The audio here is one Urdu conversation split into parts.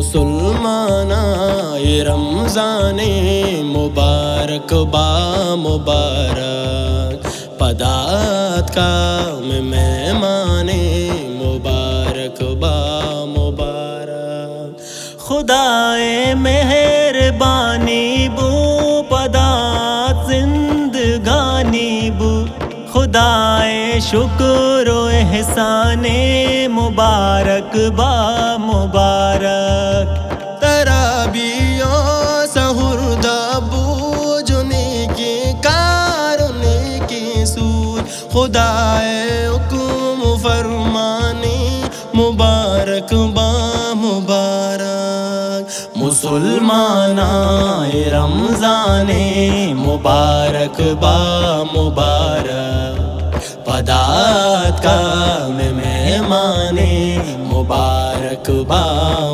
مسلمان رمضان مبارک با مبارک۔ پدات کا میں مہمان مبارک با مبارک۔ خدا مہر خدا شکر و احسان مبارک با مبارک۔ ترابیو سہر دبو جنی کی کارنی کی سود۔ خدا حکم فرمانی مبارک با مبارک۔ مسلمان رمضان، مبارک با مبارک۔ پدات کا میں مہمان مبارک با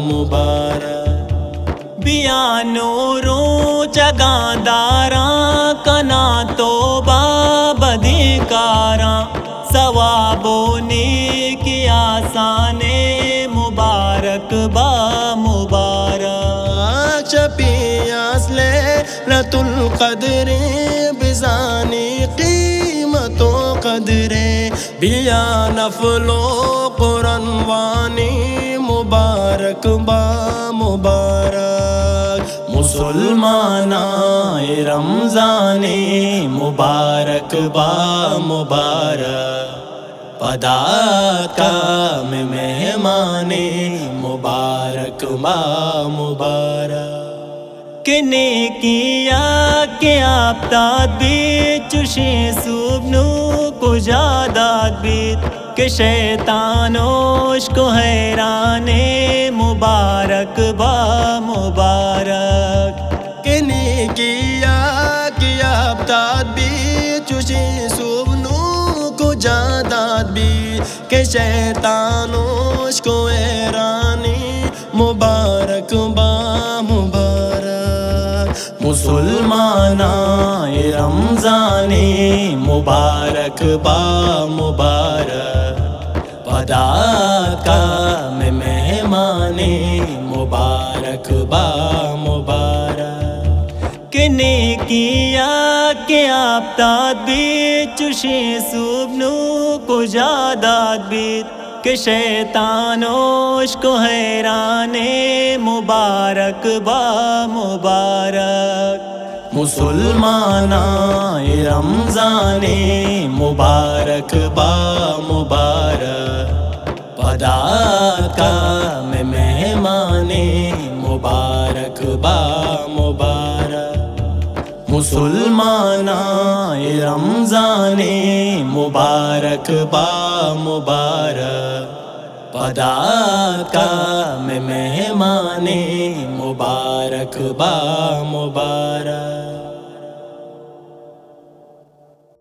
مبارک۔ بیانو رو جگہ داراں کنا تو بدی کاراں ثوابوں نے کیا آسان مبارک با مبارک۔ چپیاس لے رت القدر بزانی قیمت و قدر بیا نفل و قرآن وانی مبارک، با مبارک۔ مسلمان رمضان مبارک، با مبارک۔ پدات کا میں مہمان مبارک، با مبارک۔ کنے کیا کہ آپ داد بھی چشے سوبنو کو جاداد بیت کہ شیطانوش کو حیران مبارک با مبارک۔ کنے کیا کہ آپ داد بھی چشے سوبنو کو جاداد بھی۔ کہ شیطانوش کو ایرانی مبارک با مبارک۔ مسلمان رمضان مبارک با مبارک۔ پدات کا میں مہمان مبارک، با مبارک۔ کنے کیا کہ آپ داد چشے سوبنو کو جاداد بیت کہ شیطانوش کو حیران مبارک، با مبارک۔ مسلمان رمضان مبارک، با مبارک۔ پدات کا میں مہمان مبارک، با مبارک۔ مسلمان رمضان مبارک، با مبارک۔ پدات کا میں مہمان مبارک، با مبارک۔